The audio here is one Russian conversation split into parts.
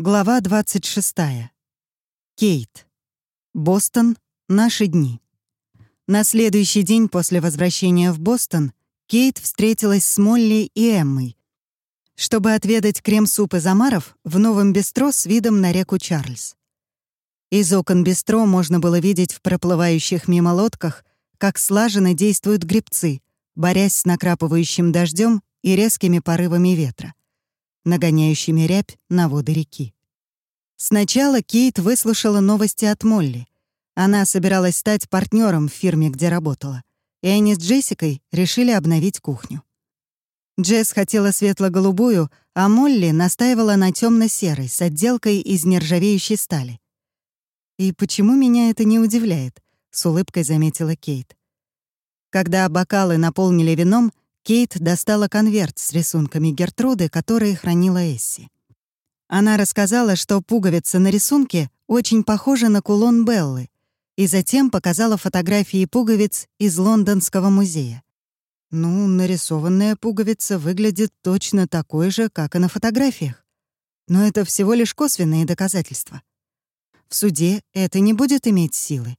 Глава 26. Кейт. Бостон. Наши дни. На следующий день после возвращения в Бостон Кейт встретилась с Молли и Эммой, чтобы отведать крем-суп из омаров в новом бистро с видом на реку Чарльз. Из окон бистро можно было видеть в проплывающих мимо лодках, как слаженно действуют грибцы, борясь с накрапывающим дождем и резкими порывами ветра нагоняющими рябь на воды реки. Сначала Кейт выслушала новости от Молли. Она собиралась стать партнером в фирме, где работала, и они с Джессикой решили обновить кухню. Джесс хотела светло-голубую, а Молли настаивала на темно серой с отделкой из нержавеющей стали. «И почему меня это не удивляет?» — с улыбкой заметила Кейт. Когда бокалы наполнили вином, Кейт достала конверт с рисунками Гертруды, которые хранила Эсси. Она рассказала, что пуговица на рисунке очень похожа на кулон Беллы, и затем показала фотографии пуговиц из Лондонского музея. Ну, нарисованная пуговица выглядит точно такой же, как и на фотографиях. Но это всего лишь косвенные доказательства. В суде это не будет иметь силы.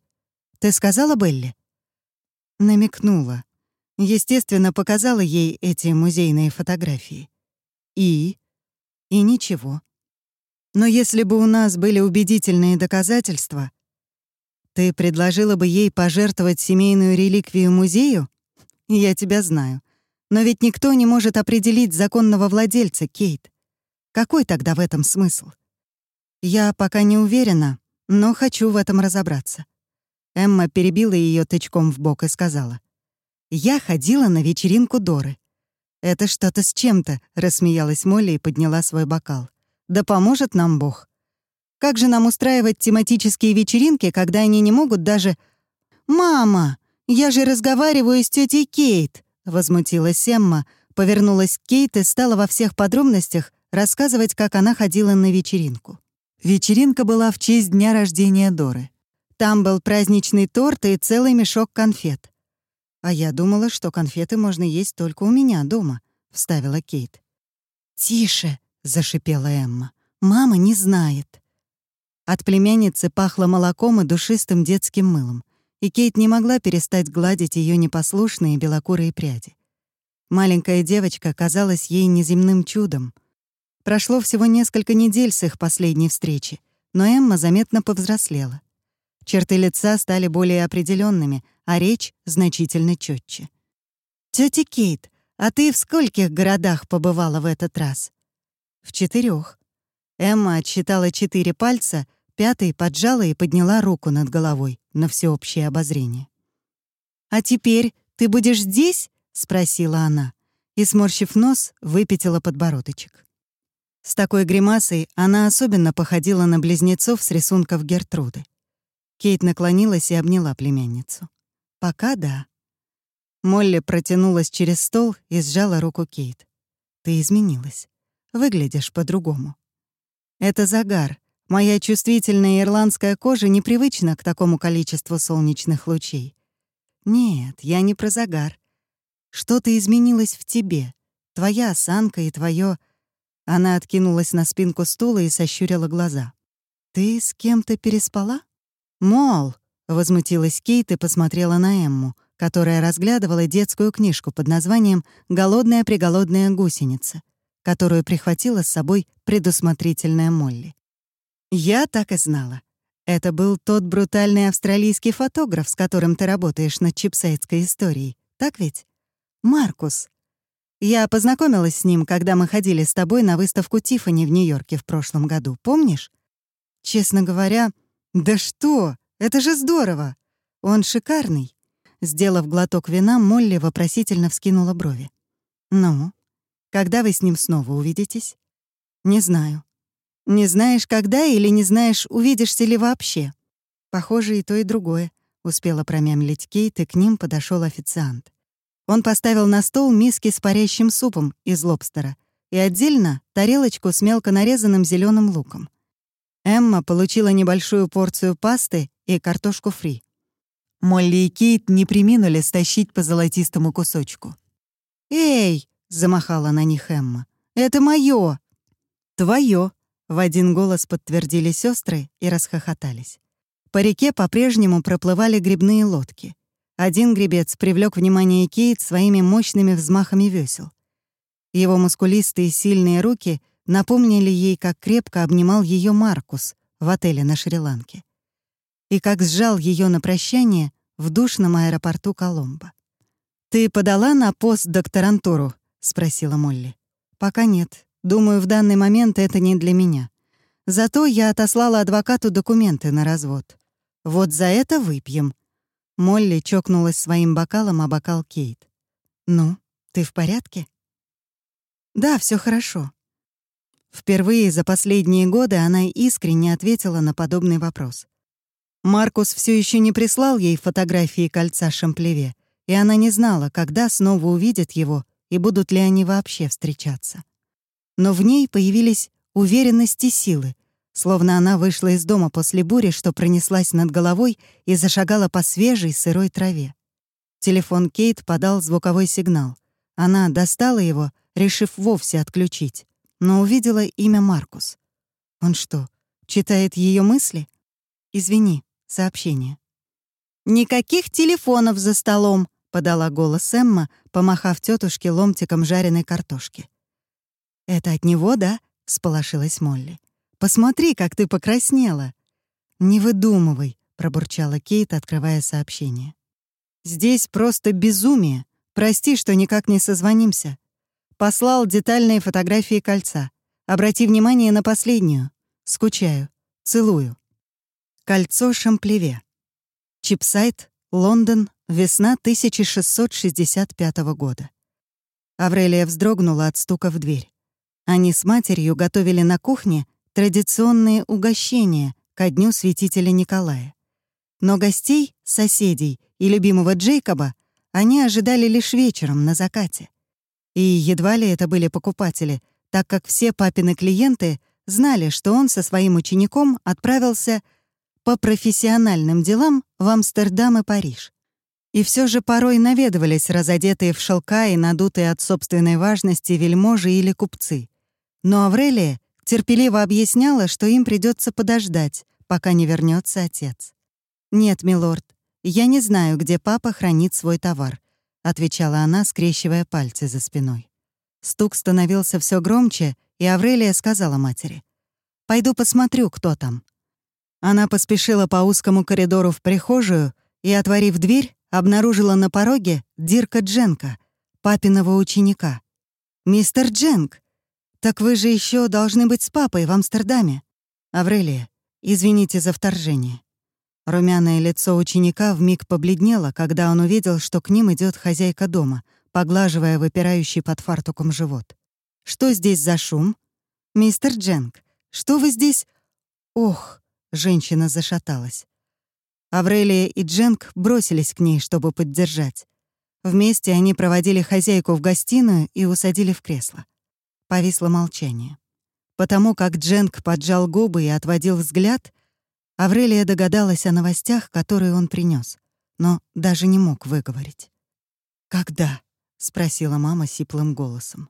Ты сказала Белли? Намекнула. Естественно, показала ей эти музейные фотографии. И? И ничего. Но если бы у нас были убедительные доказательства, ты предложила бы ей пожертвовать семейную реликвию музею? Я тебя знаю. Но ведь никто не может определить законного владельца, Кейт. Какой тогда в этом смысл? Я пока не уверена, но хочу в этом разобраться. Эмма перебила ее тычком в бок и сказала — я ходила на вечеринку Доры. «Это что-то с чем-то», — рассмеялась Молли и подняла свой бокал. «Да поможет нам Бог. Как же нам устраивать тематические вечеринки, когда они не могут даже...» «Мама, я же разговариваю с тетей Кейт», — возмутилась Эмма, повернулась к Кейт и стала во всех подробностях рассказывать, как она ходила на вечеринку. Вечеринка была в честь дня рождения Доры. Там был праздничный торт и целый мешок конфет. «А я думала, что конфеты можно есть только у меня дома», — вставила Кейт. «Тише!» — зашипела Эмма. «Мама не знает». От племянницы пахло молоком и душистым детским мылом, и Кейт не могла перестать гладить ее непослушные белокурые пряди. Маленькая девочка казалась ей неземным чудом. Прошло всего несколько недель с их последней встречи, но Эмма заметно повзрослела. Черты лица стали более определенными, а речь значительно четче. Тетя Кейт, а ты в скольких городах побывала в этот раз?» «В четырех. Эмма отсчитала четыре пальца, пятый поджала и подняла руку над головой на всеобщее обозрение. «А теперь ты будешь здесь?» — спросила она, и, сморщив нос, выпятила подбородочек. С такой гримасой она особенно походила на близнецов с рисунков Гертруды. Кейт наклонилась и обняла племянницу. «Пока да». Молли протянулась через стол и сжала руку Кейт. «Ты изменилась. Выглядишь по-другому». «Это загар. Моя чувствительная ирландская кожа непривычна к такому количеству солнечных лучей». «Нет, я не про загар. Что-то изменилось в тебе. Твоя осанка и твое. Она откинулась на спинку стула и сощурила глаза. «Ты с кем-то переспала?» «Мол, Возмутилась Кейт и посмотрела на Эмму, которая разглядывала детскую книжку под названием «Голодная-приголодная гусеница», которую прихватила с собой предусмотрительная Молли. «Я так и знала. Это был тот брутальный австралийский фотограф, с которым ты работаешь над чипсайдской историей. Так ведь? Маркус. Я познакомилась с ним, когда мы ходили с тобой на выставку Тиффани в Нью-Йорке в прошлом году, помнишь? Честно говоря, да что? Это же здорово! Он шикарный!» Сделав глоток вина, Молли вопросительно вскинула брови. «Ну, когда вы с ним снова увидитесь?» «Не знаю». «Не знаешь, когда, или не знаешь, увидишься ли вообще?» «Похоже, и то, и другое», — успела промямлить Кейт, и к ним подошел официант. Он поставил на стол миски с парящим супом из лобстера и отдельно тарелочку с мелко нарезанным зеленым луком. Эмма получила небольшую порцию пасты и картошку фри. Молли и Кейт не приминули стащить по золотистому кусочку. «Эй!» — замахала на них Эмма. «Это моё!» «Твоё!» — В один голос подтвердили сестры и расхохотались. По реке по-прежнему проплывали грибные лодки. Один гребец привлек внимание Кейт своими мощными взмахами весел. Его мускулистые сильные руки напомнили ей, как крепко обнимал ее Маркус в отеле на Шри-Ланке. И как сжал ее на прощание в душном аэропорту Коломбо. «Ты подала на постдокторантуру?» — спросила Молли. «Пока нет. Думаю, в данный момент это не для меня. Зато я отослала адвокату документы на развод. Вот за это выпьем». Молли чокнулась своим бокалом о бокал Кейт. «Ну, ты в порядке?» «Да, все хорошо». Впервые за последние годы она искренне ответила на подобный вопрос. Маркус все еще не прислал ей фотографии кольца Шамплеве, и она не знала, когда снова увидит его и будут ли они вообще встречаться. Но в ней появились уверенность и силы, словно она вышла из дома после бури, что пронеслась над головой и зашагала по свежей сырой траве. Телефон Кейт подал звуковой сигнал. Она достала его, решив вовсе отключить, но увидела имя Маркус. Он что, читает ее мысли? Извини, сообщение. «Никаких телефонов за столом!» — подала голос Эмма, помахав тетушке ломтиком жареной картошки. «Это от него, да?» — сполошилась Молли. Посмотри, как ты покраснела!» «Не выдумывай», — пробурчала Кейт, открывая сообщение. «Здесь просто безумие. Прости, что никак не созвонимся. Послал детальные фотографии кольца. Обрати внимание на последнюю. Скучаю. Целую. Кольцо Шамплеве. Чипсайт, Лондон, весна 1665 года. Аврелия вздрогнула от стука в дверь. Они с матерью готовили на кухне традиционные угощения ко дню святителя Николая. Но гостей, соседей и любимого Джейкоба они ожидали лишь вечером на закате. И едва ли это были покупатели, так как все папины клиенты знали, что он со своим учеником отправился по профессиональным делам в Амстердам и Париж. И все же порой наведывались разодетые в шелка и надутые от собственной важности вельможи или купцы. Но Аврелия терпеливо объясняла, что им придется подождать, пока не вернется отец. «Нет, милорд, я не знаю, где папа хранит свой товар», — отвечала она, скрещивая пальцы за спиной. Стук становился все громче, и Аврелия сказала матери. «Пойду посмотрю, кто там». Она поспешила по узкому коридору в прихожую и, отворив дверь, обнаружила на пороге Дирка Дженка, папиного ученика. «Мистер Дженк!» «Так вы же еще должны быть с папой в Амстердаме. Аврелия, извините за вторжение». Румяное лицо ученика вмиг побледнело, когда он увидел, что к ним идет хозяйка дома, поглаживая выпирающий под фартуком живот. «Что здесь за шум?» «Мистер Дженк, что вы здесь...» «Ох!» — женщина зашаталась. Аврелия и Дженк бросились к ней, чтобы поддержать. Вместе они проводили хозяйку в гостиную и усадили в кресло. Повисло молчание. Потому как Дженк поджал губы и отводил взгляд, Аврелия догадалась о новостях, которые он принес, но даже не мог выговорить. «Когда?» — спросила мама сиплым голосом.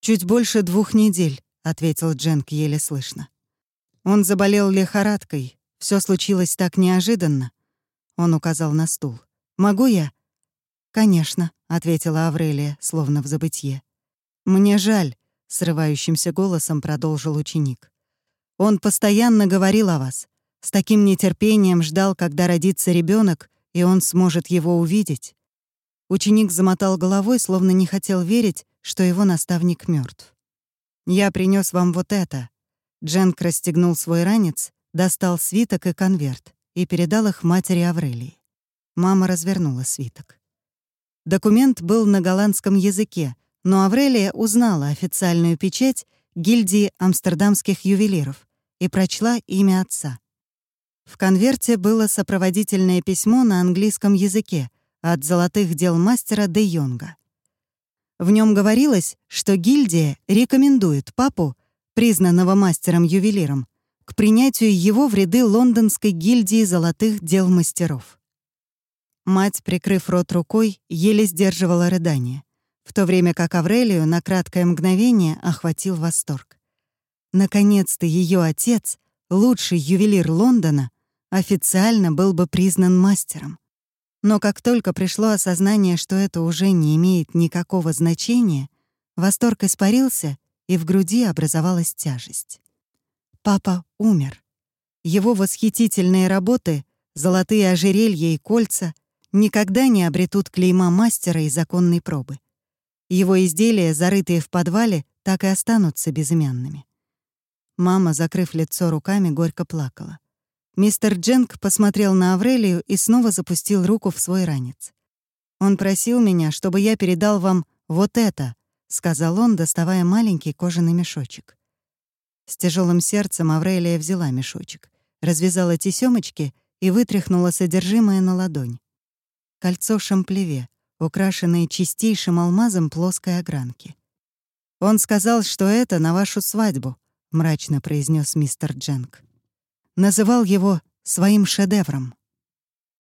«Чуть больше двух недель», — ответил Дженк еле слышно. Он заболел лихорадкой. Все случилось так неожиданно. Он указал на стул. «Могу я?» «Конечно», — ответила Аврелия, словно в забытье. «Мне жаль», — срывающимся голосом продолжил ученик. «Он постоянно говорил о вас, с таким нетерпением ждал, когда родится ребенок, и он сможет его увидеть». Ученик замотал головой, словно не хотел верить, что его наставник мертв. «Я принес вам вот это». Дженк расстегнул свой ранец, достал свиток и конверт и передал их матери Аврелии. Мама развернула свиток. Документ был на голландском языке, но Аврелия узнала официальную печать гильдии амстердамских ювелиров и прочла имя отца. В конверте было сопроводительное письмо на английском языке от золотых дел мастера Де Йонга. В нем говорилось, что гильдия рекомендует папу, признанного мастером-ювелиром, к принятию его в ряды лондонской гильдии золотых дел мастеров. Мать, прикрыв рот рукой, еле сдерживала рыдание в то время как Аврелию на краткое мгновение охватил восторг. Наконец-то ее отец, лучший ювелир Лондона, официально был бы признан мастером. Но как только пришло осознание, что это уже не имеет никакого значения, восторг испарился, и в груди образовалась тяжесть. Папа умер. Его восхитительные работы, золотые ожерелья и кольца никогда не обретут клейма мастера и законной пробы. Его изделия, зарытые в подвале, так и останутся безымянными. Мама, закрыв лицо руками, горько плакала. Мистер Дженк посмотрел на Аврелию и снова запустил руку в свой ранец. «Он просил меня, чтобы я передал вам вот это», — сказал он, доставая маленький кожаный мешочек. С тяжелым сердцем Аврелия взяла мешочек, развязала тесёмочки и вытряхнула содержимое на ладонь. Кольцо шамплеве, украшенное чистейшим алмазом плоской огранки. «Он сказал, что это на вашу свадьбу», — мрачно произнес мистер Дженк. Называл его своим шедевром.